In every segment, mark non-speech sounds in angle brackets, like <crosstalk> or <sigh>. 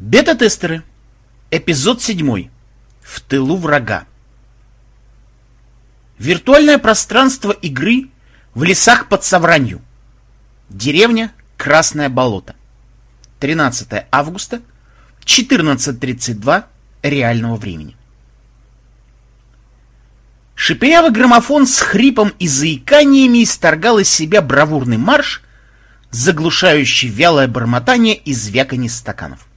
Бета-тестеры. Эпизод 7. В тылу врага. Виртуальное пространство игры в лесах под Савранью. Деревня Красное болото. 13 августа, 14.32 реального времени. Шепелявый граммофон с хрипом и заиканиями исторгал из себя бравурный марш, заглушающий вялое бормотание и звяканье стаканов.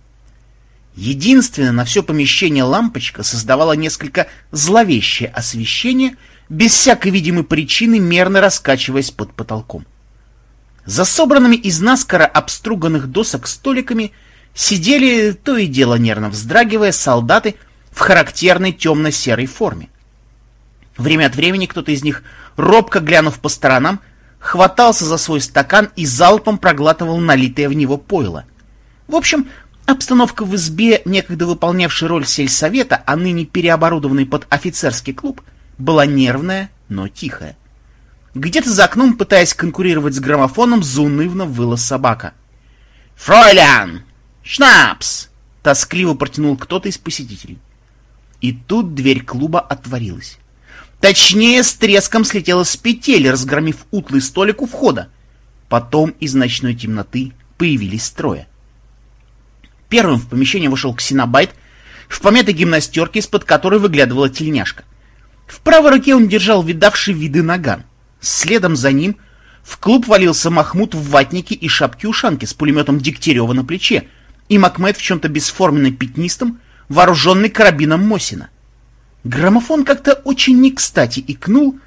Единственная на все помещение лампочка создавала несколько зловещее освещение, без всякой видимой причины мерно раскачиваясь под потолком. За собранными из наскоро обструганных досок столиками сидели, то и дело нервно вздрагивая, солдаты в характерной темно-серой форме. Время от времени кто-то из них, робко глянув по сторонам, хватался за свой стакан и залпом проглатывал налитое в него пойло. В общем, Обстановка в избе, некогда выполнявшей роль сельсовета, а ныне переоборудованной под офицерский клуб, была нервная, но тихая. Где-то за окном, пытаясь конкурировать с граммофоном, заунывно выла собака. «Фройлян! Шнапс!» — тоскливо протянул кто-то из посетителей. И тут дверь клуба отворилась. Точнее, с треском слетела с петель, разгромив утлый столик у входа. Потом из ночной темноты появились трое. Первым в помещение вошел ксенобайт в пометой гимнастерке, из-под которой выглядывала тельняшка. В правой руке он держал видавший виды наган. Следом за ним в клуб валился Махмуд в ватнике и шапке-ушанке с пулеметом Дегтярева на плече, и Макмед в чем-то бесформенно пятнистом, вооруженный карабином Мосина. Граммофон как-то очень не кстати икнул,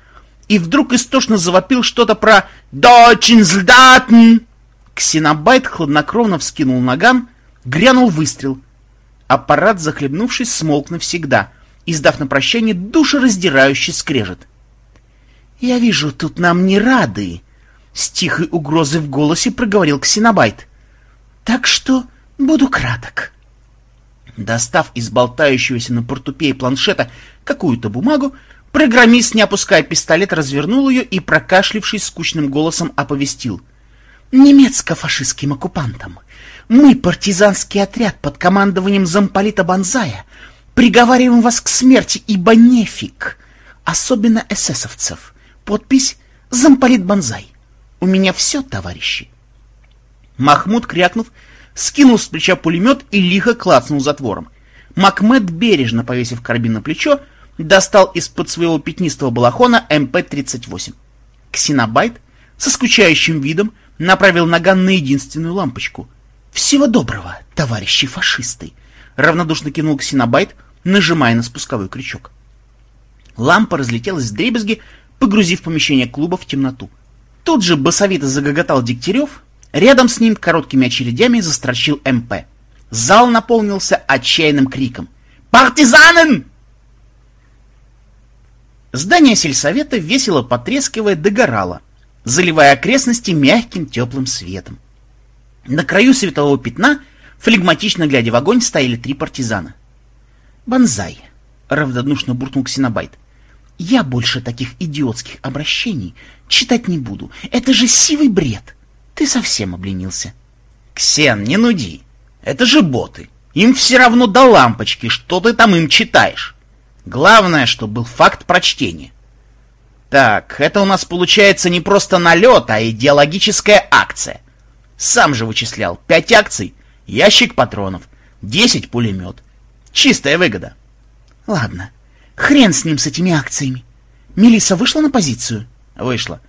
и вдруг истошно завопил что-то про «Дочинсдатн!». Ксенобайт хладнокровно вскинул наган, Грянул выстрел. Аппарат, захлебнувшись, смолк навсегда, издав на прощание душераздирающий скрежет. «Я вижу, тут нам не рады», — с тихой угрозой в голосе проговорил Ксенобайт. «Так что буду краток». Достав из болтающегося на портупее планшета какую-то бумагу, программист, не опуская пистолет, развернул ее и, прокашлившись скучным голосом, оповестил. «Немецко-фашистским оккупантам мы, партизанский отряд под командованием замполита Бонзая, приговариваем вас к смерти, ибо нефиг, особенно эсэсовцев. Подпись «Замполит Бонзай». У меня все, товарищи. Махмуд, крякнув, скинул с плеча пулемет и лихо клацнул затвором. Макмед, бережно повесив карабин на плечо, достал из-под своего пятнистого балахона МП-38. Ксенобайт со скучающим видом направил наган на единственную лампочку — «Всего доброго, товарищи фашисты!» — равнодушно кинул Ксенобайт, нажимая на спусковой крючок. Лампа разлетелась в дребезги, погрузив помещение клуба в темноту. Тут же басовито загоготал Дегтярев, рядом с ним короткими очередями застрочил МП. Зал наполнился отчаянным криком. «Партизанен!» Здание сельсовета, весело потрескивая, догорало, заливая окрестности мягким теплым светом. На краю светового пятна, флегматично глядя в огонь, стояли три партизана. «Бонзай», — равнодушно буркнул Ксенобайт, — «я больше таких идиотских обращений читать не буду. Это же сивый бред. Ты совсем обленился». «Ксен, не нуди. Это же боты. Им все равно до лампочки, что ты там им читаешь. Главное, что был факт прочтения. Так, это у нас получается не просто налет, а идеологическая акция. Сам же вычислял. Пять акций, ящик патронов, десять пулемет. Чистая выгода. Ладно, хрен с ним, с этими акциями. Мелиса вышла на позицию? Вышла.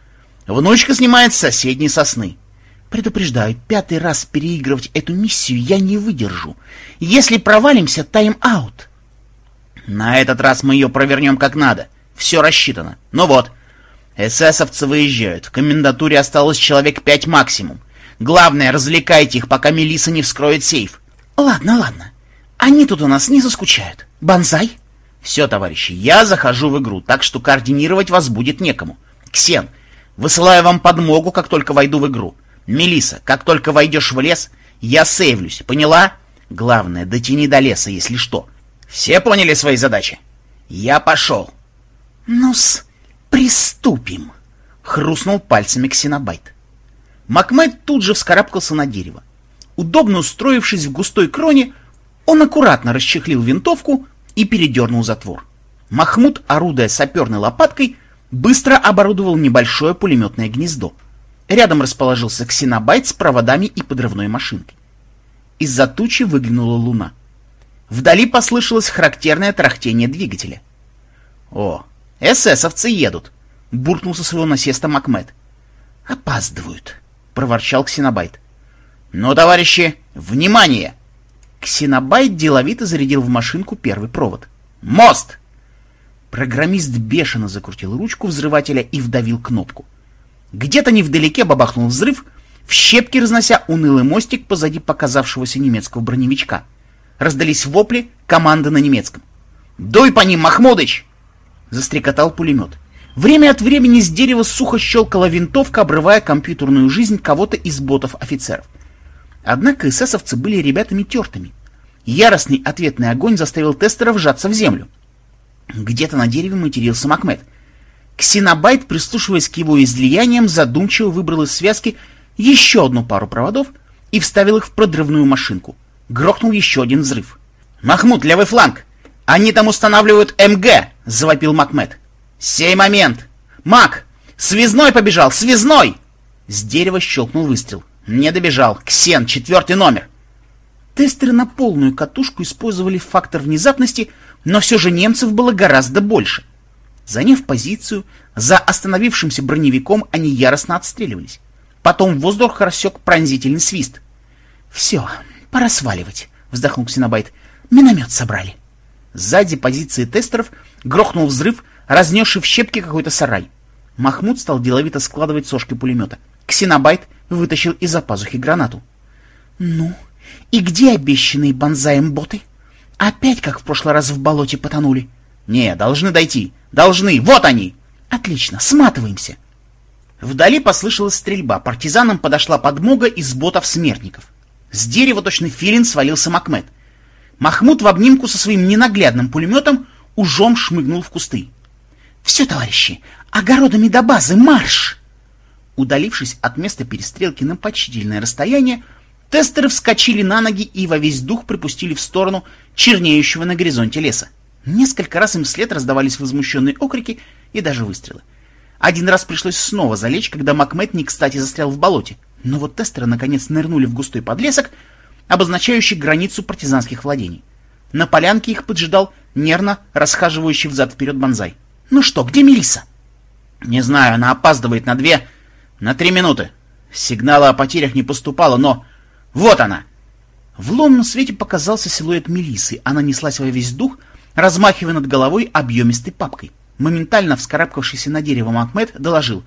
Внучка снимает с соседней сосны. Предупреждаю, пятый раз переигрывать эту миссию я не выдержу. Если провалимся, тайм-аут. На этот раз мы ее провернем как надо. Все рассчитано. Ну вот, эсэсовцы выезжают. В комендатуре осталось человек пять максимум. Главное, развлекайте их, пока Мелиса не вскроет сейф. Ладно, ладно. Они тут у нас не заскучают. Бонзай? Все, товарищи, я захожу в игру, так что координировать вас будет некому. Ксен, высылаю вам подмогу, как только войду в игру. Мелиса, как только войдешь в лес, я сейвлюсь, поняла? Главное, дотяни до леса, если что. Все поняли свои задачи? Я пошел. Ну-с, приступим, хрустнул пальцами Ксенобайт. Макмед тут же вскарабкался на дерево. Удобно устроившись в густой кроне, Он аккуратно расчехлил винтовку и передернул затвор. Махмуд, орудуя саперной лопаткой, быстро оборудовал небольшое пулеметное гнездо. Рядом расположился ксенобайт с проводами и подрывной машинкой. Из-за тучи выглянула луна. Вдали послышалось характерное трахтение двигателя. «О, эсэсовцы едут!» — буркнул со своего насеста Макмед. «Опаздывают!» — проворчал Ксенобайт. «Ну, товарищи, внимание!» Ксенобайт деловито зарядил в машинку первый провод. «Мост!» Программист бешено закрутил ручку взрывателя и вдавил кнопку. Где-то невдалеке бабахнул взрыв, в щепки разнося унылый мостик позади показавшегося немецкого броневичка. Раздались вопли, команды на немецком. «Дуй по ним, Махмудыч!» Застрекотал пулемет. Время от времени с дерева сухо щелкала винтовка, обрывая компьютерную жизнь кого-то из ботов-офицеров. Однако эсэсовцы были ребятами тертыми. Яростный ответный огонь заставил тестера вжаться в землю. Где-то на дереве матерился Макмед. Ксенобайт, прислушиваясь к его излияниям, задумчиво выбрал из связки еще одну пару проводов и вставил их в продрывную машинку. Грохнул еще один взрыв. «Махмуд, левый фланг! Они там устанавливают МГ!» — завопил Макмед. «Сей момент! Мак! Связной побежал! Связной!» С дерева щелкнул выстрел. Не добежал. Ксен, четвертый номер. Тестеры на полную катушку использовали фактор внезапности, но все же немцев было гораздо больше. Заняв позицию, за остановившимся броневиком они яростно отстреливались. Потом воздух рассек пронзительный свист. «Все, пора сваливать», — вздохнул Ксенобайт. «Миномет собрали». Сзади позиции тестеров грохнул взрыв, разнесший в щепки какой-то сарай. Махмуд стал деловито складывать сошки пулемета. Ксенобайт вытащил из-за пазухи гранату. «Ну, и где обещанные бонзаем боты? Опять, как в прошлый раз, в болоте потонули?» «Не, должны дойти. Должны. Вот они!» «Отлично, сматываемся!» Вдали послышалась стрельба. Партизанам подошла подмога из ботов-смертников. С дерева точно филин свалился Макмед. Махмуд в обнимку со своим ненаглядным пулеметом ужом шмыгнул в кусты. «Все, товарищи, огородами до базы, марш!» Удалившись от места перестрелки на почтительное расстояние, тестеры вскочили на ноги и во весь дух припустили в сторону чернеющего на горизонте леса. Несколько раз им вслед раздавались возмущенные окрики и даже выстрелы. Один раз пришлось снова залечь, когда Макмед не кстати застрял в болоте. Но вот тестеры наконец нырнули в густой подлесок, обозначающий границу партизанских владений. На полянке их поджидал нервно расхаживающий взад-вперед банзай. «Ну что, где Мелиса? «Не знаю, она опаздывает на две на три минуты. Сигнала о потерях не поступало, но... Вот она! В лунном свете показался силуэт Мелисы. Она неслась во весь дух, размахивая над головой объемистой папкой. Моментально вскарабкавшийся на дерево Макмед доложил.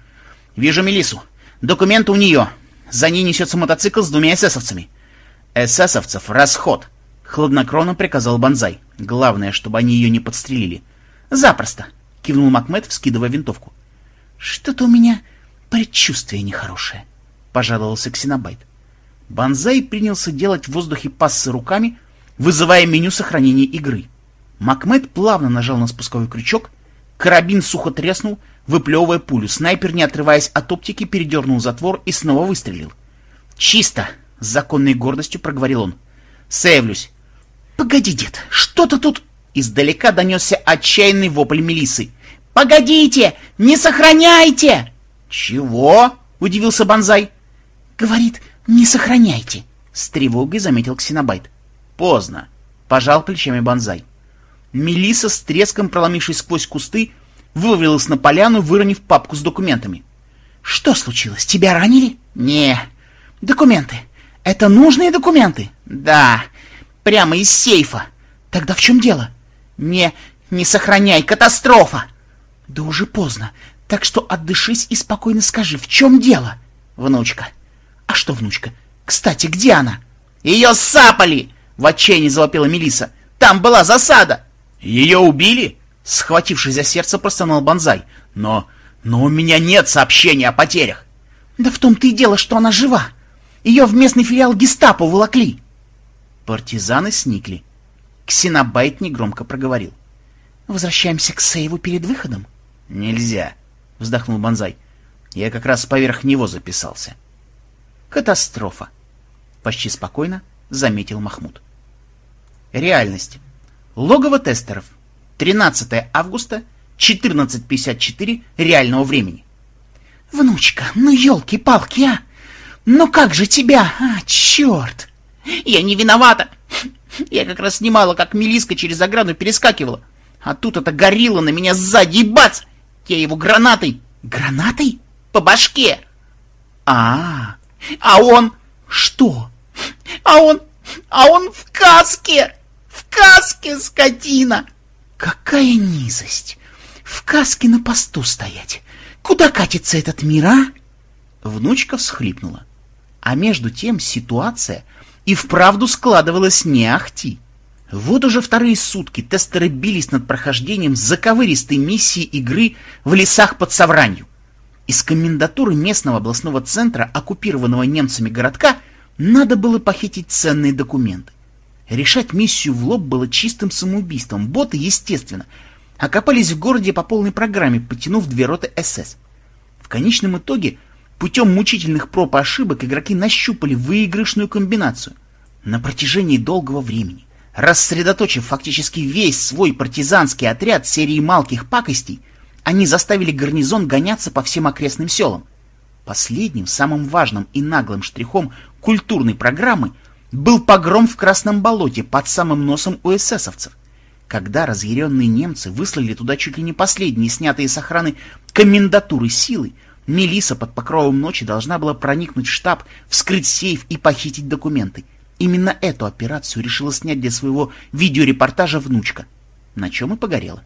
«Вижу Мелису. Документы у нее. За ней несется мотоцикл с двумя эсэсовцами». «Эсэсовцев, расход!» — хладнокровно приказал Бонзай. «Главное, чтобы они ее не подстрелили». «Запросто!» — кивнул Макмед, вскидывая винтовку. «Что-то у меня Предчувствие нехорошее, — пожаловался Ксенобайт. Бонзай принялся делать в воздухе пассы руками, вызывая меню сохранения игры. Макмед плавно нажал на спусковой крючок, карабин сухо треснул, выплевывая пулю. Снайпер, не отрываясь от оптики, передернул затвор и снова выстрелил. «Чисто!» — с законной гордостью проговорил он. «Сейвлюсь!» «Погоди, дед, что-то тут...» Издалека донесся отчаянный вопль Мелисы. «Погодите! Не сохраняйте!» «Чего?» — удивился Бонзай. «Говорит, не сохраняйте», — с тревогой заметил Ксенобайт. «Поздно», — пожал плечами Бонзай. Мелиса с треском проломившись сквозь кусты, вывалилась на поляну, выронив папку с документами. «Что случилось? Тебя ранили?» «Не». «Документы. Это нужные документы?» «Да. Прямо из сейфа». «Тогда в чем дело?» «Не, не сохраняй, катастрофа!» «Да уже поздно. Так что отдышись и спокойно скажи, в чем дело? Внучка. А что внучка? Кстати, где она? Ее сапали! В отчаянии завопила Мелиса. Там была засада. Ее убили? Схватившись за сердце, простонал Бонзай. Но... но у меня нет сообщения о потерях. Да в том-то и дело, что она жива. Ее в местный филиал гестапо волокли. Партизаны сникли. Ксенобайт негромко проговорил. Возвращаемся к сейву перед выходом? Нельзя вздохнул Бонзай. Я как раз поверх него записался. Катастрофа. Почти спокойно заметил Махмуд. Реальность. Логово тестеров. 13 августа, 14.54 реального времени. Внучка, ну елки-палки, а! Ну как же тебя? А, черт! Я не виновата! Я как раз снимала, как Мелиска через ограду перескакивала. А тут эта горилла на меня сзади и бац! Я его гранатой. Гранатой? По башке. А, А он... что? А он... А он в каске! В каске, скотина! Какая низость! В каске на посту стоять. Куда катится этот мир, а? Внучка всхлипнула. А между тем ситуация и вправду складывалась не ахти. Вот уже вторые сутки тестеры бились над прохождением заковыристой миссии игры в лесах под Савранью. Из комендатуры местного областного центра, оккупированного немцами городка, надо было похитить ценные документы. Решать миссию в лоб было чистым самоубийством. Боты, естественно, окопались в городе по полной программе, потянув две роты СС. В конечном итоге, путем мучительных проб и ошибок, игроки нащупали выигрышную комбинацию. На протяжении долгого времени, рассредоточив фактически весь свой партизанский отряд серии малких пакостей, они заставили гарнизон гоняться по всем окрестным селам. Последним, самым важным и наглым штрихом культурной программы был погром в Красном болоте под самым носом у эсэсовцев. Когда разъяренные немцы выслали туда чуть ли не последние снятые с охраны комендатуры силы, Мелиса под покровом ночи должна была проникнуть в штаб, вскрыть сейф и похитить документы. Именно эту операцию решила снять для своего видеорепортажа внучка, на чем и погорела.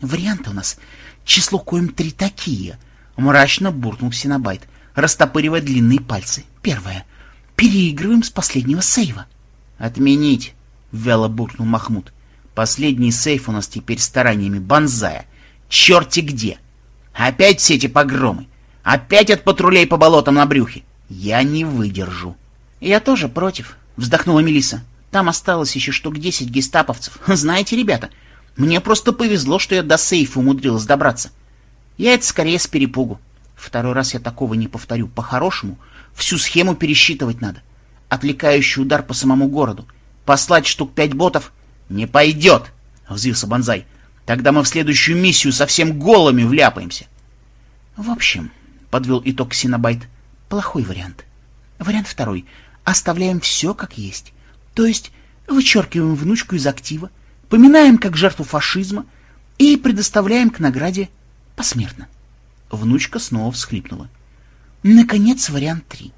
Варианты у нас число коим три такие, мрачно буркнул Синабайт, растопыривая длинные пальцы. Первое. Переигрываем с последнего сейва. Отменить, вяло буркнул Махмуд. Последний сейф у нас теперь стараниями Банзая. Черти где! Опять все эти погромы! Опять от патрулей по болотам на брюхе! Я не выдержу. Я тоже против, вздохнула Мелиса. Там осталось еще штук десять гестаповцев. <laughs> Знаете, ребята, мне просто повезло, что я до сейфа умудрилась добраться. Я это скорее с перепугу. Второй раз я такого не повторю. По-хорошему, всю схему пересчитывать надо. Отвлекающий удар по самому городу. Послать штук пять ботов «Не пойдет!» — взвился Бонзай. «Тогда мы в следующую миссию совсем голыми вляпаемся!» В общем, — подвел итог Синабайт, — плохой вариант. Вариант второй. Оставляем все как есть. То есть вычеркиваем внучку из актива, поминаем как жертву фашизма и предоставляем к награде посмертно. Внучка снова всхлипнула. Наконец, вариант три.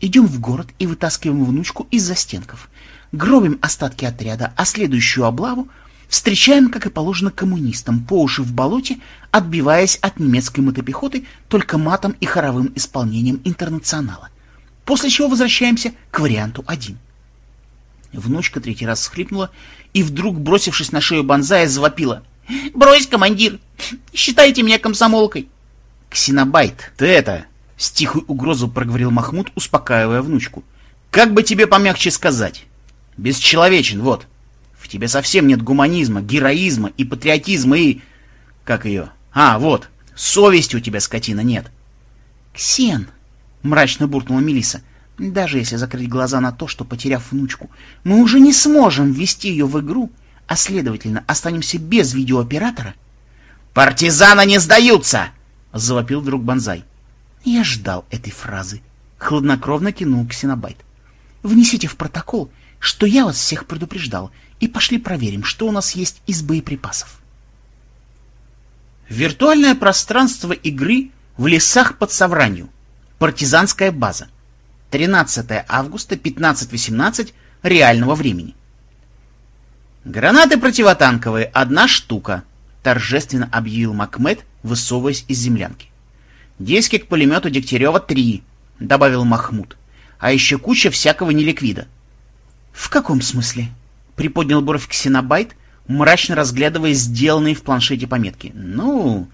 Идем в город и вытаскиваем внучку из застенков гробим остатки отряда, а следующую облаву встречаем, как и положено коммунистам, по уши в болоте, отбиваясь от немецкой мотопехоты только матом и хоровым исполнением интернационала. После чего возвращаемся к варианту 1. Внучка третий раз схлипнула и вдруг, бросившись на шею Бонзая, завопила. «Брось, командир! Считайте меня комсомолкой!» «Ксенобайт, ты это...» — с тихой угрозой проговорил Махмуд, успокаивая внучку. «Как бы тебе помягче сказать? Бесчеловечен, вот. В тебе совсем нет гуманизма, героизма и патриотизма и... Как ее? А, вот. Совести у тебя, скотина, нет. Ксен, мрачно буркнула Мелиса. Даже если закрыть глаза на то, что, потеряв внучку, мы уже не сможем ввести ее в игру, а, следовательно, останемся без видеооператора. «Партизаны не сдаются!» — завопил вдруг Бонзай. Я ждал этой фразы. Хладнокровно кинул Ксенобайт. Внесите в протокол что я вас всех предупреждал, и пошли проверим, что у нас есть из боеприпасов. Виртуальное пространство игры в лесах под Савранью. Партизанская база. 13 августа 15.18 реального времени. Гранаты противотанковые — одна штука, торжественно объявил Макмед, высовываясь из землянки. Диски к пулемету Дегтярева — три, добавил Махмуд. А еще куча всякого неликвида. «В каком смысле?» — приподнял бровь Ксенобайт, мрачно разглядывая сделанные в планшете пометки. «Ну,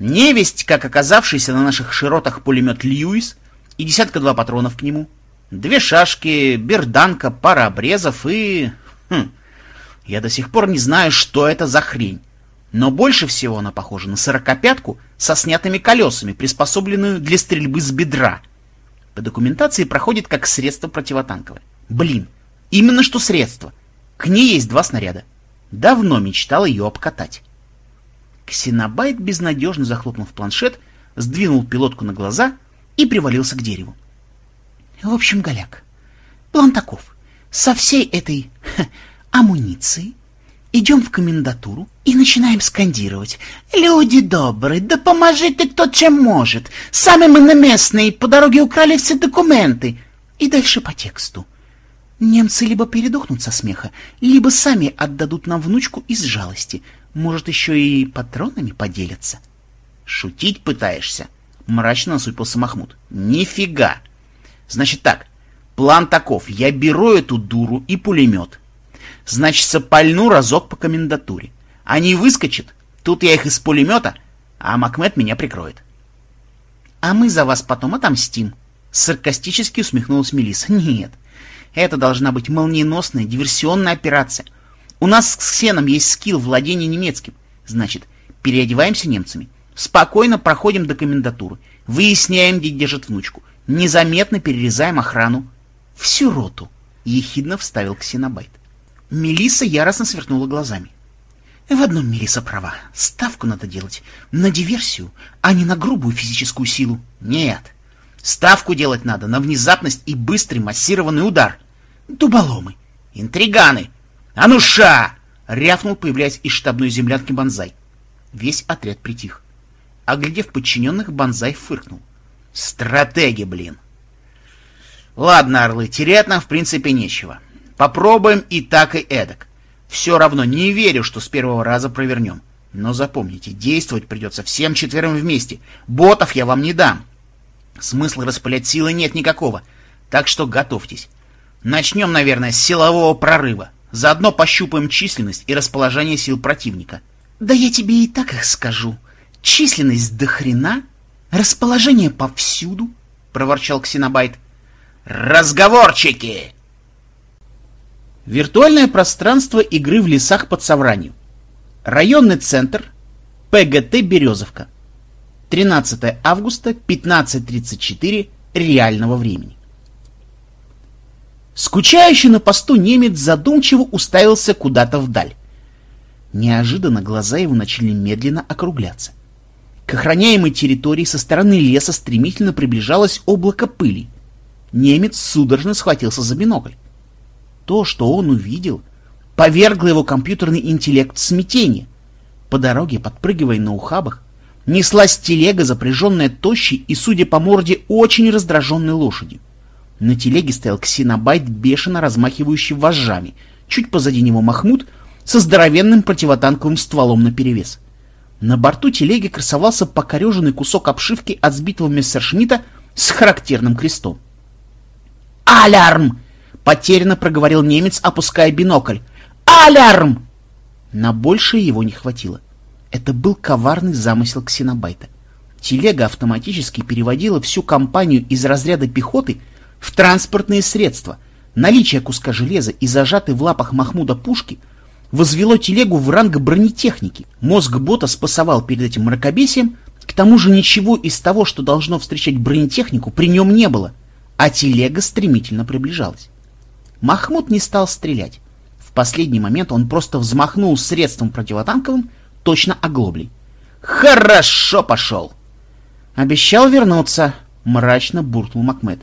невесть, как оказавшийся на наших широтах пулемет Льюис и десятка-два патронов к нему, две шашки, берданка, пара обрезов и... Хм, я до сих пор не знаю, что это за хрень. Но больше всего она похожа на сорокопятку со снятыми колесами, приспособленную для стрельбы с бедра. По документации проходит как средство противотанковое. Блин, Именно что средство. К ней есть два снаряда. Давно мечтал ее обкатать. Ксенобайт безнадежно захлопнул в планшет, сдвинул пилотку на глаза и привалился к дереву. В общем, Голяк, план таков. Со всей этой ха, амуницией идем в комендатуру и начинаем скандировать. «Люди добрые, да поможите кто чем может! Сами мы на местные, по дороге украли все документы!» И дальше по тексту. Немцы либо передохнут со смеха, либо сами отдадут нам внучку из жалости. Может, еще и патронами поделятся. «Шутить пытаешься?» — мрачно насупился Махмуд. «Нифига! Значит так, план таков. Я беру эту дуру и пулемет. Значит, пальну разок по комендатуре. Они выскочат, тут я их из пулемета, а Макмед меня прикроет». «А мы за вас потом отомстим», — саркастически усмехнулась Мелисса. «Нет, это должна быть молниеносная диверсионная операция. У нас с Ксеном есть скилл владения немецким. Значит, переодеваемся немцами. Спокойно проходим до комендатуры. Выясняем, где держит внучку. Незаметно перерезаем охрану. Всю роту. Ехидно вставил Ксенобайт. Мелисса яростно сверкнула глазами. В одном Мелисса права. Ставку надо делать на диверсию, а не на грубую физическую силу. Нет. Ставку делать надо на внезапность и быстрый массированный удар. Дуболомы, интриганы. А ну ша! Рявкнул, появляясь из штабной землянки Бонзай. Весь отряд притих. Оглядев подчиненных, Бонзай фыркнул. Стратеги, блин. Ладно, орлы, терять нам в принципе нечего. Попробуем и так, и эдак. Все равно не верю, что с первого раза провернем. Но запомните, действовать придется всем четверым вместе. Ботов я вам не дам. Смысла распылять силы нет никакого, так что готовьтесь. Начнем, наверное, с силового прорыва. Заодно пощупаем численность и расположение сил противника. Да я тебе и так их скажу. Численность до хрена, расположение повсюду, проворчал Ксенобайт. Разговорчики! Виртуальное пространство игры в лесах под Савранью. Районный центр. ПГТ «Березовка». 13 августа, 15.34 реального времени. Скучающий на посту немец задумчиво уставился куда-то вдаль. Неожиданно глаза его начали медленно округляться. К охраняемой территории со стороны леса стремительно приближалось облако пыли. Немец судорожно схватился за бинокль. То, что он увидел, повергло его компьютерный интеллект в смятение. По дороге, подпрыгивая на ухабах, неслась телега, запряженная тощей и, судя по морде, очень раздраженной лошадью. На телеге стоял ксенобайт, бешено размахивающий вожжами. Чуть позади него Махмуд со здоровенным противотанковым стволом наперевес. На борту телеги красовался покореженный кусок обшивки от сбитого мессершмитта с характерным крестом. «Алярм!» — потерянно проговорил немец, опуская бинокль. «Алярм!» На большее его не хватило. Это был коварный замысел ксенобайта. Телега автоматически переводила всю компанию из разряда пехоты в транспортные средства. Наличие куска железа и зажатой в лапах Махмуда пушки возвело телегу в ранг бронетехники. Мозг бота спасовал перед этим мракобесием, к тому же ничего из того, что должно встречать бронетехнику, при нем не было, а телега стремительно приближалась. Махмуд не стал стрелять. В последний момент он просто взмахнул средством противотанковым, точно оглоблей. «Хорошо пошел!» «Обещал вернуться», — мрачно буркнул Макмед.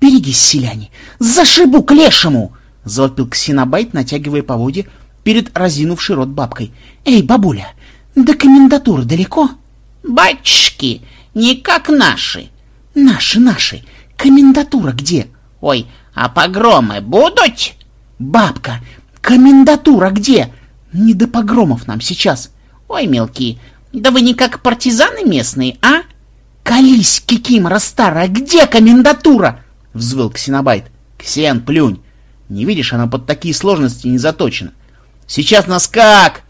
«Берегись, селяне! Зашибу к лешему!» — завопил Ксенобайт, натягивая поводья перед разинувшей рот бабкой. «Эй, бабуля, до комендатуры далеко?» «Батюшки, не как наши!» «Наши, наши! Комендатура где?» «Ой, а погромы будут?» «Бабка, комендатура где?» Не до погромов нам сейчас. Ой, мелкие, да вы не как партизаны местные, а? Колись, Кикимора старая, где комендатура? Взвыл Ксенобайт. Ксен, плюнь. Не видишь, она под такие сложности не заточена. Сейчас нас как?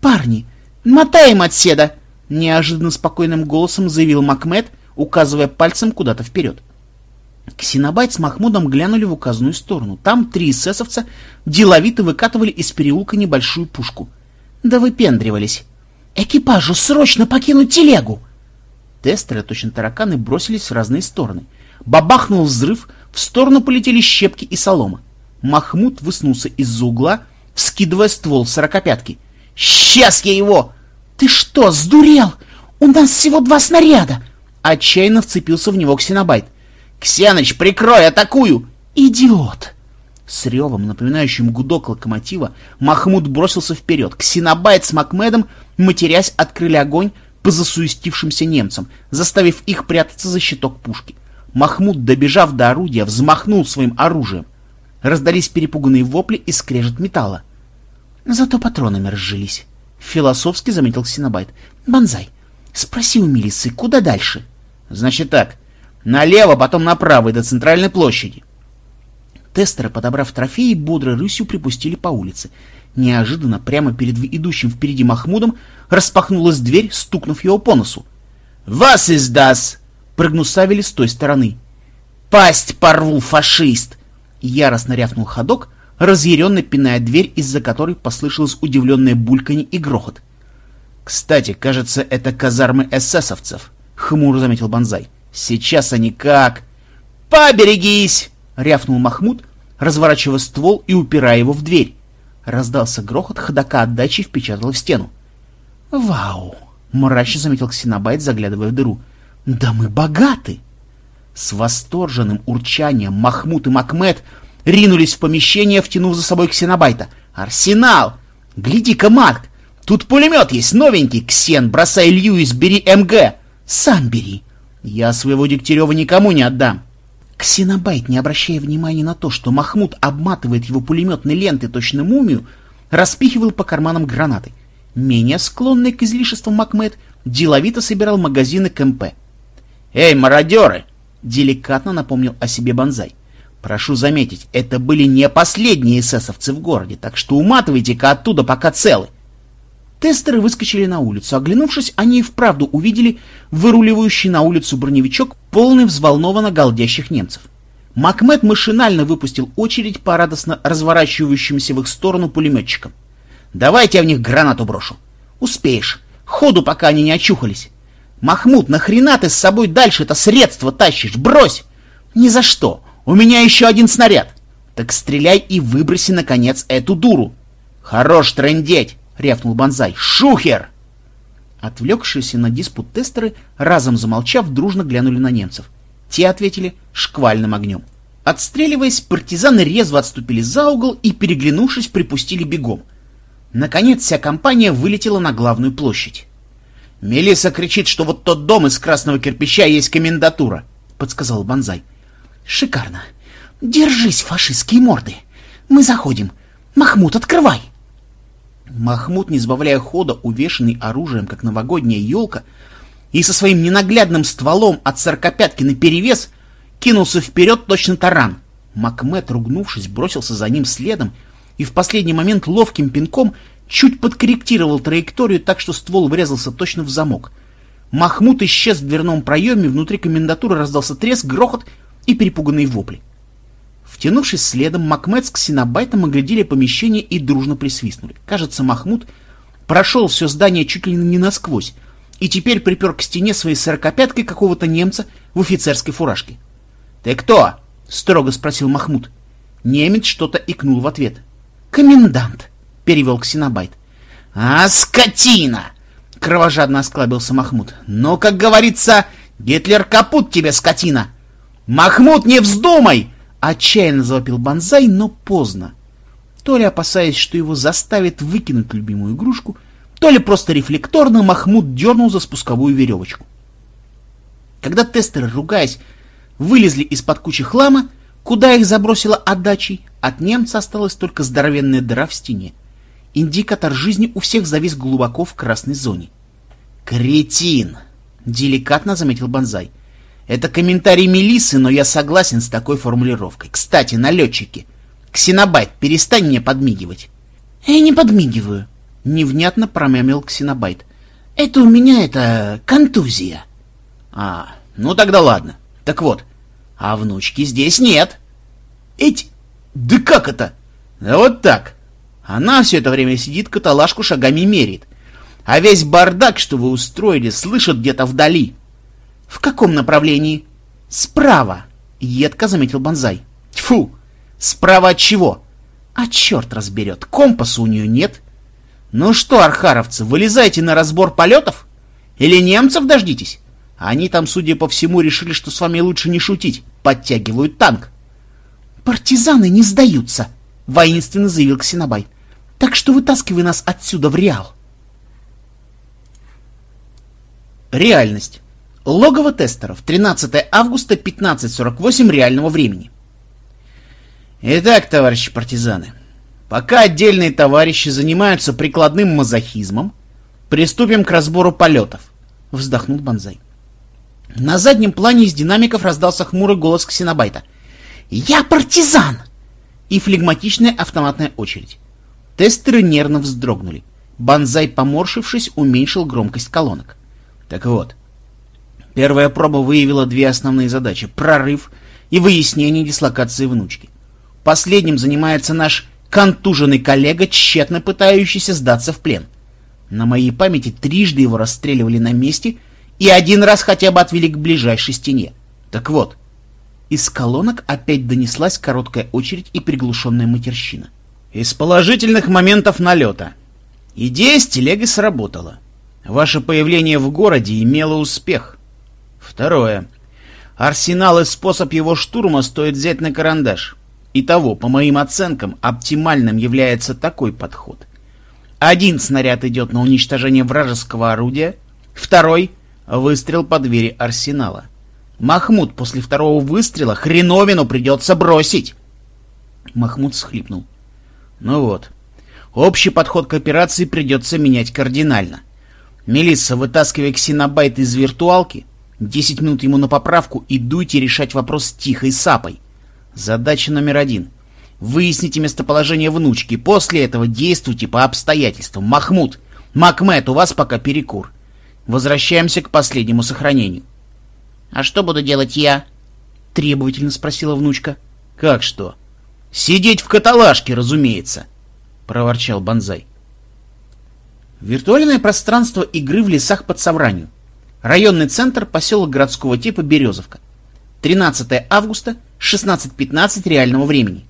Парни, мотаем от седа, неожиданно спокойным голосом заявил Макмед, указывая пальцем куда-то вперед. Ксенобайт с Махмудом глянули в указанную сторону. Там три эсэсовца деловито выкатывали из переулка небольшую пушку. Да выпендривались. «Экипажу срочно покинуть телегу!» Тестеры, точно тараканы, бросились в разные стороны. Бабахнул взрыв, в сторону полетели щепки и солома. Махмуд высунулся из-за угла, вскидывая ствол сорокопятки. «Сейчас я его!» «Ты что, сдурел? У нас всего два снаряда!» Отчаянно вцепился в него Ксенобайт. «Ксеныч, прикрой, атакую!» «Идиот!» С ревом, напоминающим гудок локомотива, Махмуд бросился вперед. Ксенобайт с Макмедом, матерясь, открыли огонь по засуестившимся немцам, заставив их прятаться за щиток пушки. Махмуд, добежав до орудия, взмахнул своим оружием. Раздались перепуганные вопли и скрежет металла. Зато патронами разжились. Философски заметил Синабайт. Банзай, спроси у милиции, куда дальше? Значит так, налево, потом направо и до центральной площади. Тестеры, подобрав трофеи, бодрой рысью припустили по улице. Неожиданно, прямо перед идущим впереди Махмудом, распахнулась дверь, стукнув его по носу. «Вас издаст!» — прогнусавили с той стороны. «Пасть порву, фашист!» Яростно рявкнул ходок, разъяренно пиная дверь, из-за которой послышалось удивленное бульканье и грохот. «Кстати, кажется, это казармы эсэсовцев», — хмуро заметил Бонзай. «Сейчас они как...» «Поберегись!» — рявкнул Махмуд, разворачивая ствол и упирая его в дверь. Раздался грохот, ходока отдачи впечатала в стену. «Вау!» — мрачно заметил Ксенобайт, заглядывая в дыру. «Да мы богаты!» С восторженным урчанием Махмуд и Макмед ринулись в помещение, втянув за собой Ксенобайта. «Арсенал! Гляди-ка, Марк! Тут пулемет есть новенький! Ксен, бросай Льюис, бери МГ! Сам бери! Я своего Дегтярева никому не отдам!» Ксенобайт, не обращая внимания на то, что Махмуд обматывает его пулеметной лентой точно мумию, распихивал по карманам гранаты. Менее склонный к излишествам Макмед деловито собирал магазины КМП. «Эй, мародеры!» — деликатно напомнил о себе Бонзай. «Прошу заметить, это были не последние эсэсовцы в городе, так что уматывайте-ка оттуда, пока целы». Тестеры выскочили на улицу. Оглянувшись, они и вправду увидели выруливающий на улицу броневичок, полный взволнованно галдящих немцев. Макмед машинально выпустил очередь по радостно разворачивающимся в их сторону пулеметчикам. «Давайте я в них гранату брошу». «Успеешь. Ходу, пока они не очухались». «Махмуд, нахрена ты с собой дальше это средство тащишь? Брось!» «Ни за что! У меня еще один снаряд!» «Так стреляй и выброси, наконец, эту дуру!» «Хорош трындеть!» — рявкнул Бонзай. «Шухер!» Отвлекшиеся на диспут тестеры, разом замолчав, дружно глянули на немцев. Те ответили шквальным огнем. Отстреливаясь, партизаны резво отступили за угол и, переглянувшись, припустили бегом. Наконец вся компания вылетела на главную площадь. Мелиса кричит, что вот тот дом из красного кирпича есть комендатура, подсказал Бонзай. Шикарно. Держись, фашистские морды. Мы заходим. Махмуд, открывай. Махмуд, не сбавляя хода, увешанный оружием, как новогодняя елка, и со своим ненаглядным стволом от сорокопятки наперевес, кинулся вперед точно таран. Макмед, ругнувшись, бросился за ним следом и в последний момент ловким пинком чуть подкорректировал траекторию так, что ствол врезался точно в замок. Махмуд исчез в дверном проеме, внутри комендатуры раздался треск, грохот и перепуганные вопли. Втянувшись следом, Макмед с Ксенобайтом оглядели помещение и дружно присвистнули. Кажется, Махмуд прошел все здание чуть ли не насквозь и теперь припер к стене своей сорокопяткой какого-то немца в офицерской фуражке. — Ты кто? — строго спросил Махмуд. Немец что-то икнул в ответ. — Комендант, — перевел Ксенобайт. — А, скотина! — кровожадно осклабился Махмуд. — Ну, как говорится, Гитлер капут тебе, скотина! — Махмуд, не вздумай! — отчаянно завопил Бонзай, но поздно. То ли опасаясь, что его заставит выкинуть любимую игрушку, то ли просто рефлекторно Махмуд дернул за спусковую веревочку. Когда тестеры, ругаясь, вылезли из-под кучи хлама, куда их забросило отдачей, от немца осталась только здоровенная дыра в стене. Индикатор жизни у всех завис глубоко в красной зоне. «Кретин!» — деликатно заметил Бонзай. «Это комментарий Мелисы, но я согласен с такой формулировкой. Кстати, налетчики, Ксенобайт, перестань мне подмигивать». «Я не подмигиваю», — невнятно промямлил Ксенобайт. «Это у меня это контузия». «А, ну тогда ладно. Так вот, а внучки здесь нет». «Эть, да как это?» «Да вот так. Она все это время сидит, каталажку шагами мерит. А весь бардак, что вы устроили, слышат где-то вдали. В каком направлении? Справа, едко заметил Бонзай. Тьфу! Справа от чего? А черт разберет, компаса у нее нет. Ну что, архаровцы, вылезайте на разбор полетов? Или немцев дождитесь? Они там, судя по всему, решили, что с вами лучше не шутить. Подтягивают танк. «Партизаны не сдаются!» — воинственно заявил Ксенобай. «Так что вытаскивай нас отсюда в Реал!» Реальность. Логово тестеров. 13 августа 15.48 реального времени. Итак, товарищи партизаны, пока отдельные товарищи занимаются прикладным мазохизмом, приступим к разбору полетов, вздохнул Банзай. На заднем плане из динамиков раздался хмурый голос Ксенобайта. «Я партизан!» И флегматичная автоматная очередь. Тестеры нервно вздрогнули. Банзай, поморщившись, уменьшил громкость колонок. Так вот, первая проба выявила две основные задачи — прорыв и выяснение дислокации внучки. Последним занимается наш контуженный коллега, тщетно пытающийся сдаться в плен. На моей памяти трижды его расстреливали на месте и один раз хотя бы отвели к ближайшей стене. Так вот, из колонок опять донеслась короткая очередь и приглушенная матерщина. Из положительных моментов налета. Идея с телегой сработала. Ваше появление в городе имело успех. Второе. Арсенал и способ его штурма стоит взять на карандаш. Итого, по моим оценкам, оптимальным является такой подход. Один снаряд идет на уничтожение вражеского орудия, второй — выстрел по двери арсенала. Махмуд после второго выстрела хреновину придется бросить. Махмуд схлипнул. Ну вот. Общий подход к операции придется менять кардинально. Мелисса, вытаскивай ксенобайт из виртуалки, десять минут ему на поправку и дуйте решать вопрос с тихой сапой. Задача номер один. Выясните местоположение внучки. После этого действуйте по обстоятельствам. Махмуд, Макмед, у вас пока перекур. Возвращаемся к последнему сохранению. «А что буду делать я?» — требовательно спросила внучка. «Как что?» «Сидеть в каталажке, разумеется!» — проворчал Бонзай. Виртуальное пространство игры в лесах под Савранью. Районный центр, поселок городского типа Березовка. 13 августа, 16.15 реального времени.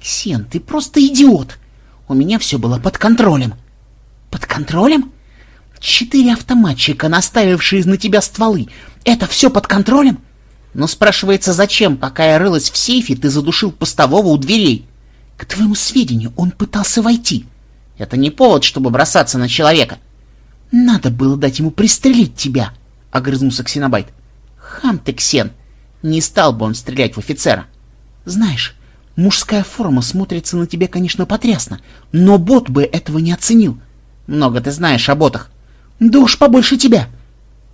«Ксен, ты просто идиот! У меня все было под контролем». «Под контролем? Четыре автоматчика, наставившие на тебя стволы, это все под контролем? Но спрашивается, зачем, пока я рылась в сейфе, ты задушил постового у дверей? К твоему сведению, он пытался войти. Это не повод, чтобы бросаться на человека. Надо было дать ему пристрелить тебя, — огрызнулся Ксенобайт. Хам ты, Ксен. Не стал бы он стрелять в офицера. Знаешь, мужская форма смотрится на тебе, конечно, потрясно, но бот бы этого не оценил. Много ты знаешь о ботах. Да уж побольше тебя.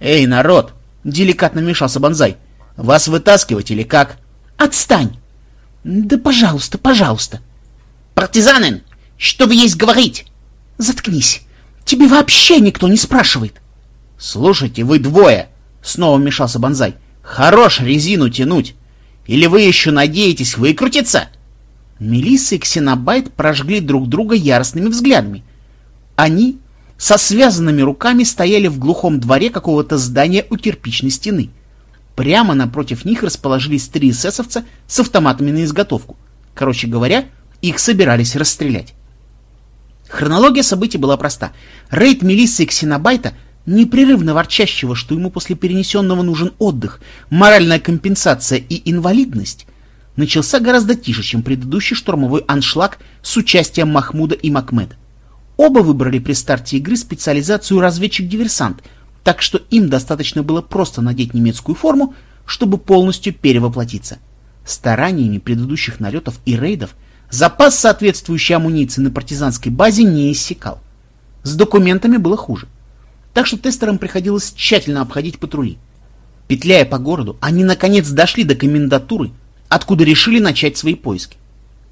Эй, народ, Деликатно вмешался Бонзай. Вас вытаскивать или как? Отстань! Да пожалуйста, пожалуйста. Партизанин, что вы есть говорить? Заткнись. Тебе вообще никто не спрашивает. Слушайте, вы двое, снова вмешался Бонзай. Хорош резину тянуть. Или вы еще надеетесь выкрутиться? Мелисса и Ксенобайт прожгли друг друга яростными взглядами. Они со связанными руками стояли в глухом дворе какого-то здания у кирпичной стены. Прямо напротив них расположились три эсэсовца с автоматами на изготовку. Короче говоря, их собирались расстрелять. Хронология событий была проста. Рейд Мелиссы и Ксенобайта, непрерывно ворчащего, что ему после перенесенного нужен отдых, моральная компенсация и инвалидность, начался гораздо тише, чем предыдущий штурмовой аншлаг с участием Махмуда и Макмеда. Оба выбрали при старте игры специализацию разведчик-диверсант, так что им достаточно было просто надеть немецкую форму, чтобы полностью перевоплотиться. Стараниями предыдущих налетов и рейдов запас соответствующей амуниции на партизанской базе не иссякал. С документами было хуже. Так что тестерам приходилось тщательно обходить патрули. Петляя по городу, они наконец дошли до комендатуры, откуда решили начать свои поиски.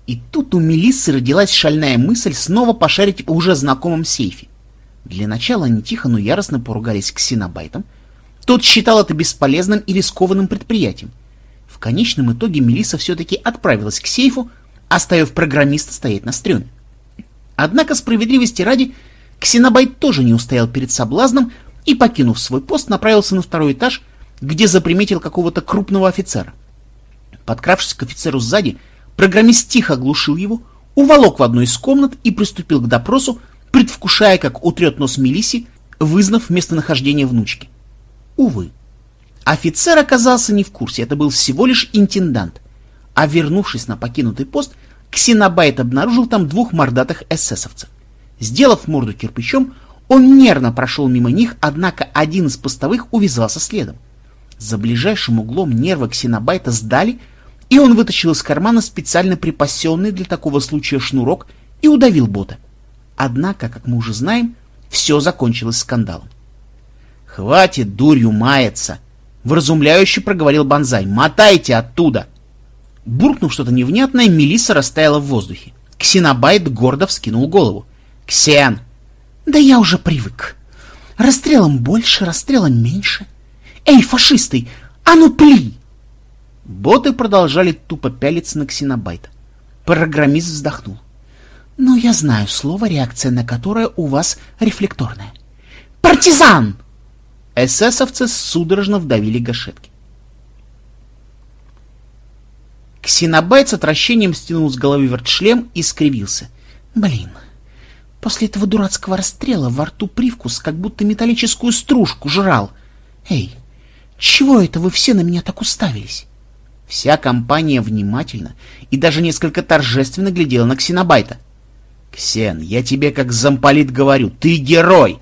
И тут у Мелиссы родилась шальная мысль снова пошарить по уже знакомом сейфе. Для начала они тихо, но яростно поругались к Синабайтам. Тот считал это бесполезным и рискованным предприятием. В конечном итоге Мелисса все-таки отправилась к сейфу, оставив программиста стоять на стреме. Однако справедливости ради, Ксенобайт тоже не устоял перед соблазном и, покинув свой пост, направился на второй этаж, где заприметил какого-то крупного офицера. Подкравшись к офицеру сзади, Программист тихо оглушил его, уволок в одну из комнат и приступил к допросу, предвкушая, как утрет нос Мелиси, вызнав местонахождение внучки. Увы. Офицер оказался не в курсе, это был всего лишь интендант. А вернувшись на покинутый пост, Ксенобайт обнаружил там двух мордатых эсэсовцев. Сделав морду кирпичом, он нервно прошел мимо них, однако один из постовых увязался следом. За ближайшим углом нервы Ксенобайта сдали, и он вытащил из кармана специально припасенный для такого случая шнурок и удавил бота. Однако, как мы уже знаем, все закончилось скандалом. «Хватит дурью маяться!» — вразумляюще проговорил Бонзай. «Мотайте оттуда!» Буркнув что-то невнятное, Мелисса растаяла в воздухе. Ксенобайт гордо вскинул голову. «Ксен!» «Да я уже привык. Расстрелом больше, расстрелом меньше. Эй, фашисты, а ну пли!» Боты продолжали тупо пялиться на Ксенобайта. Программист вздохнул. «Ну, я знаю слово, реакция на которое у вас рефлекторная. Партизан!» Эсэсовцы судорожно вдавили гашетки. Ксенобайт с отвращением стянул с головы вертшлем и скривился. «Блин, после этого дурацкого расстрела во рту привкус, как будто металлическую стружку жрал. Эй, чего это вы все на меня так уставились?» Вся компания внимательно и даже несколько торжественно глядела на Ксенобайта. «Ксен, я тебе как замполит говорю, ты герой!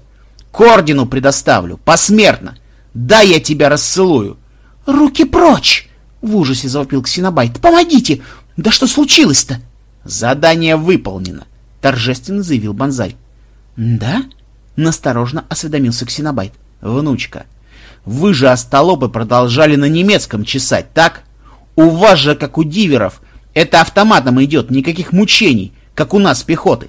К ордену предоставлю, посмертно! Да, я тебя расцелую!» «Руки прочь!» — в ужасе завопил Ксенобайт. «Помогите! Да что случилось-то?» «Задание выполнено!» — торжественно заявил Бонзай. «Да?» — насторожно осведомился Ксенобайт. «Внучка, вы же остолопы продолжали на немецком чесать, так? У вас же, как у диверов, это автоматом идет, никаких мучений как у нас пехоты.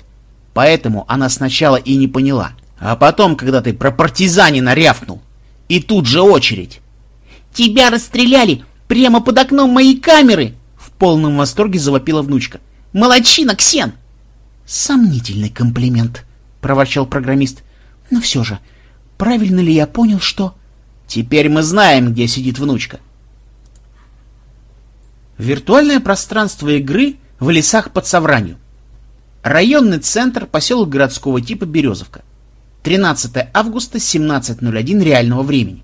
Поэтому она сначала и не поняла. А потом, когда ты про партизанина рявкнул, и тут же очередь. «Тебя расстреляли прямо под окном моей камеры!» В полном восторге завопила внучка. «Молодчина, Ксен!» «Сомнительный комплимент», — проворчал программист. «Но все же, правильно ли я понял, что...» «Теперь мы знаем, где сидит внучка». Виртуальное пространство игры в лесах под Савранью. Районный центр, поселок городского типа Березовка. 13 августа, 17.01 реального времени.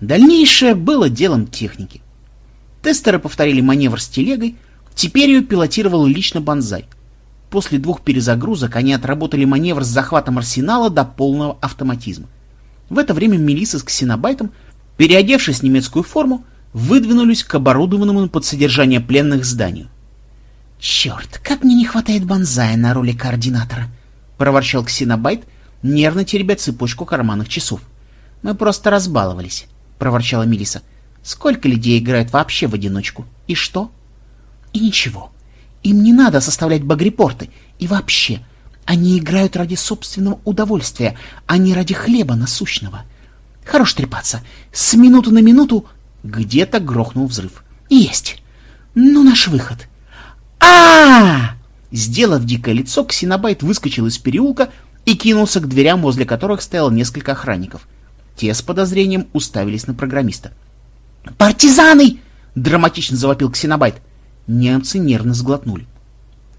Дальнейшее было делом техники. Тестеры повторили маневр с телегой, теперь ее пилотировал лично Бонзай. После двух перезагрузок они отработали маневр с захватом арсенала до полного автоматизма. В это время Мелисса с Ксенобайтом, переодевшись в немецкую форму, выдвинулись к оборудованному под содержание пленных зданию. «Черт, как мне не хватает Бонзая на роли координатора!» — проворчал Ксенобайт, нервно теребя цепочку карманных часов. «Мы просто разбаловались», — проворчала Мелиса. «Сколько людей играют вообще в одиночку? И что?» «И ничего. Им не надо составлять багрепорты. И вообще, они играют ради собственного удовольствия, а не ради хлеба насущного. Хорош трепаться. С минуты на минуту где-то грохнул взрыв. Есть. Ну, наш выход а Сделав дикое лицо, Ксенобайт выскочил из переулка и кинулся к дверям, возле которых стояло несколько охранников. Те с подозрением уставились на программиста. «Партизаны!» — драматично завопил Ксенобайт. Немцы нервно сглотнули.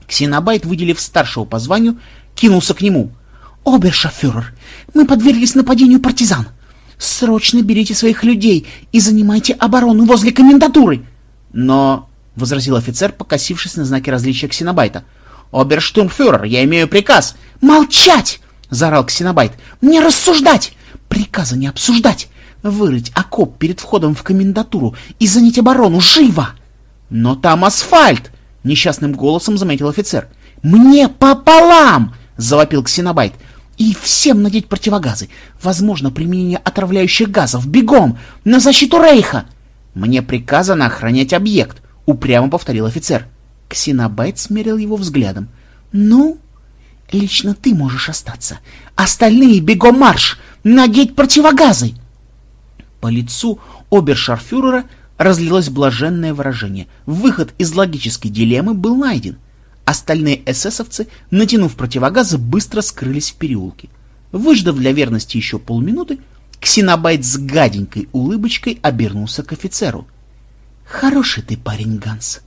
Ксенобайт, выделив старшего по званию, кинулся к нему. «Обершофюрер, мы подверглись нападению партизан. Срочно берите своих людей и занимайте оборону возле комендатуры!» «Но — возразил офицер, покосившись на знаки различия Ксенобайта. «Оберштурмфюрер, я имею приказ!» «Молчать!» — заорал Ксенобайт. «Мне рассуждать! Приказа не обсуждать! Вырыть окоп перед входом в комендатуру и занять оборону! Живо!» «Но там асфальт!» — несчастным голосом заметил офицер. «Мне пополам!» — завопил Ксенобайт. «И всем надеть противогазы! Возможно, применение отравляющих газов! Бегом! На защиту Рейха!» «Мне приказано охранять объект!» — упрямо повторил офицер. Ксенобайт смерил его взглядом. «Ну, лично ты можешь остаться. Остальные бегом марш! Надеть противогазы!» По лицу обершарфюрера разлилось блаженное выражение. Выход из логической дилеммы был найден. Остальные эсэсовцы, натянув противогазы, быстро скрылись в переулке. Выждав для верности еще полминуты, Ксенобайт с гаденькой улыбочкой обернулся к офицеру. Хороший ты парень, Ганс.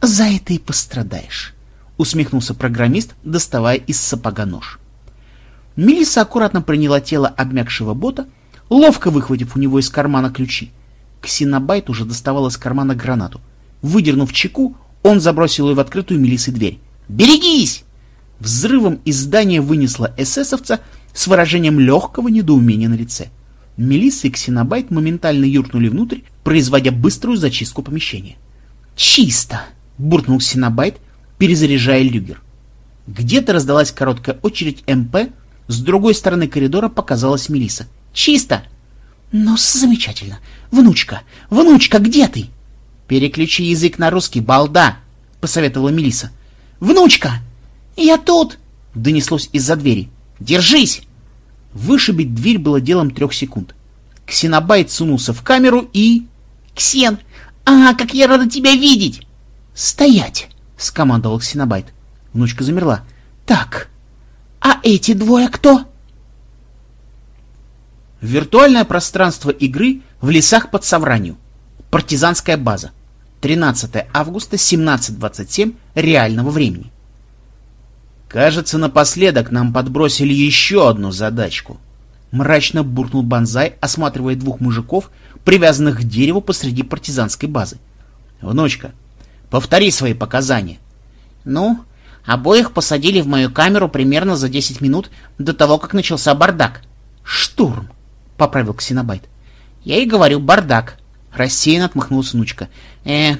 за это и пострадаешь, усмехнулся программист, доставая из сапога нож. Мелисса аккуратно приняла тело обмякшего бота, ловко выхватив у него из кармана ключи. Ксенобайт уже доставал из кармана гранату. Выдернув чеку, он забросил ее в открытую Мелиссы дверь. «Берегись!» Взрывом из здания вынесла эсэсовца с выражением легкого недоумения на лице. Мелисса и Ксенобайт моментально юркнули внутрь, производя быструю зачистку помещения. «Чисто!» — буркнул Ксенобайт, перезаряжая люгер. Где-то раздалась короткая очередь МП, с другой стороны коридора показалась Мелисса. «Чисто!» «Ну, замечательно! Внучка! Внучка, где ты?» «Переключи язык на русский, балда!» — посоветовала Мелисса. «Внучка! Я тут!» — донеслось из-за двери. «Держись!» Вышибить дверь было делом трех секунд. Ксенобайт сунулся в камеру и... «Ксен! А, как я рада тебя видеть!» «Стоять!» — скомандовал Ксенобайт. Внучка замерла. «Так, а эти двое кто?» Виртуальное пространство игры в лесах под Савранью. Партизанская база. 13 августа 17.27 реального времени. Кажется, напоследок нам подбросили еще одну задачку. Мрачно буркнул Банзай, осматривая двух мужиков, привязанных к дереву посреди партизанской базы. Внучка, повтори свои показания. Ну, обоих посадили в мою камеру примерно за 10 минут до того, как начался бардак. Штурм, поправил Ксенобайт. Я и говорю, бардак. Рассеянно отмахнулась внучка. Э,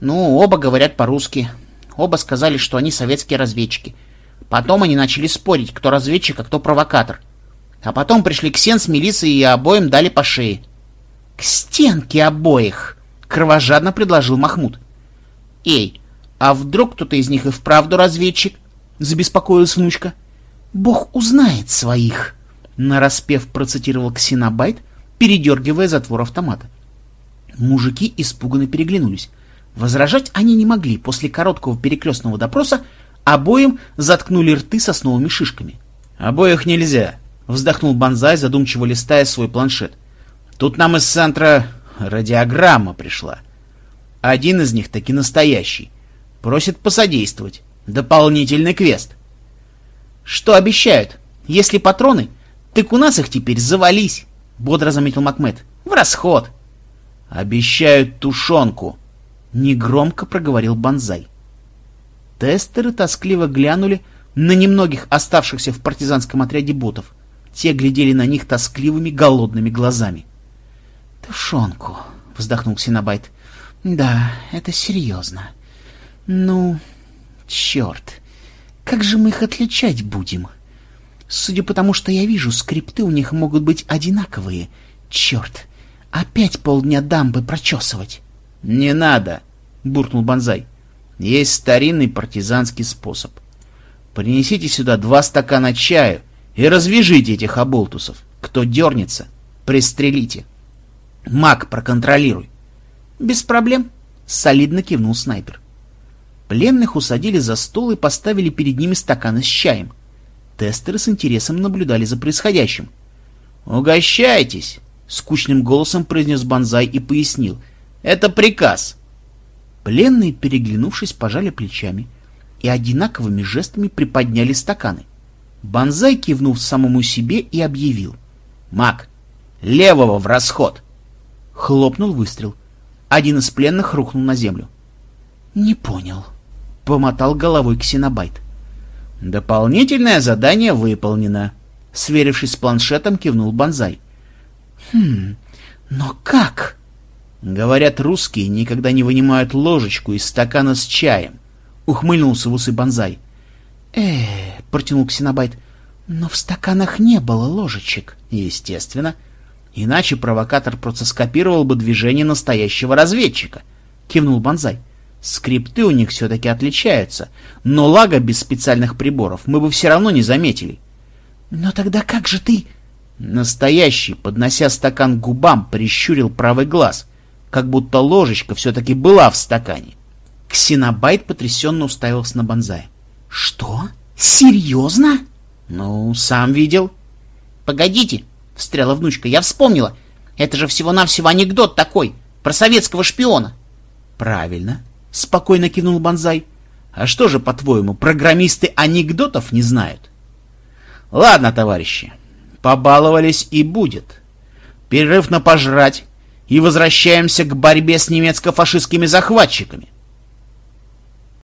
ну, оба говорят по-русски. Оба сказали, что они советские разведчики. Потом они начали спорить, кто разведчик, а кто провокатор. А потом пришли Ксен с Мелиссой и обоим дали по шее. — К стенке обоих! — кровожадно предложил Махмуд. — Эй, а вдруг кто-то из них и вправду разведчик? — забеспокоилась внучка. — Бог узнает своих! — нараспев процитировал Ксенобайт, передергивая затвор автомата. Мужики испуганно переглянулись. Возражать они не могли. После короткого перекрестного допроса Обоим заткнули рты сосновыми шишками. «Обоих нельзя», — вздохнул Банзай, задумчиво листая свой планшет. «Тут нам из центра радиограмма пришла. Один из них таки настоящий. Просит посодействовать. Дополнительный квест». «Что обещают? Если патроны, так у нас их теперь завались», — бодро заметил Макмед. «В расход». «Обещают тушенку», — негромко проговорил Банзай. Тестеры тоскливо глянули на немногих оставшихся в партизанском отряде ботов. Те глядели на них тоскливыми голодными глазами. «Тушенку», — вздохнул Ксенобайт. «Да, это серьезно. Ну, черт, как же мы их отличать будем? Судя по тому, что я вижу, скрипты у них могут быть одинаковые. Черт, опять полдня дамбы прочесывать». «Не надо», — буркнул Бонзай. Есть старинный партизанский способ. Принесите сюда два стакана чаю и развяжите этих оболтусов. Кто дернется, пристрелите. Маг, проконтролируй. Без проблем, солидно кивнул снайпер. Пленных усадили за стол и поставили перед ними стаканы с чаем. Тестеры с интересом наблюдали за происходящим. «Угощайтесь!» — скучным голосом произнес Бонзай и пояснил. «Это приказ. Пленные, переглянувшись, пожали плечами и одинаковыми жестами приподняли стаканы. Банзай кивнул самому себе и объявил. «Маг, левого в расход!» Хлопнул выстрел. Один из пленных рухнул на землю. «Не понял», — помотал головой Ксенобайт. «Дополнительное задание выполнено», — сверившись с планшетом, кивнул Банзай. «Хм, но как?» Говорят, русские никогда не вынимают ложечку из стакана с чаем. Ухмыльнулся в усы Бонзай. э протянул Ксенобайт. Но в стаканах не было ложечек. Естественно. Иначе провокатор просто скопировал бы движение настоящего разведчика. Кивнул Бонзай. Скрипты у них все-таки отличаются, но лага без специальных приборов мы бы все равно не заметили. Но тогда как же ты... Настоящий, поднося стакан к губам, прищурил правый глаз — как будто ложечка все-таки была в стакане. Ксенобайт потрясенно уставился на Бонзая. «Что? Серьезно?» «Ну, сам видел». «Погодите», — встряла внучка, — «я вспомнила. Это же всего-навсего анекдот такой, про советского шпиона». «Правильно», — спокойно кивнул Бонзай. А что же, по-твоему, программисты анекдотов не знают? Ладно, товарищи, побаловались и будет. Перерыв на пожрать, и возвращаемся к борьбе с немецко-фашистскими захватчиками.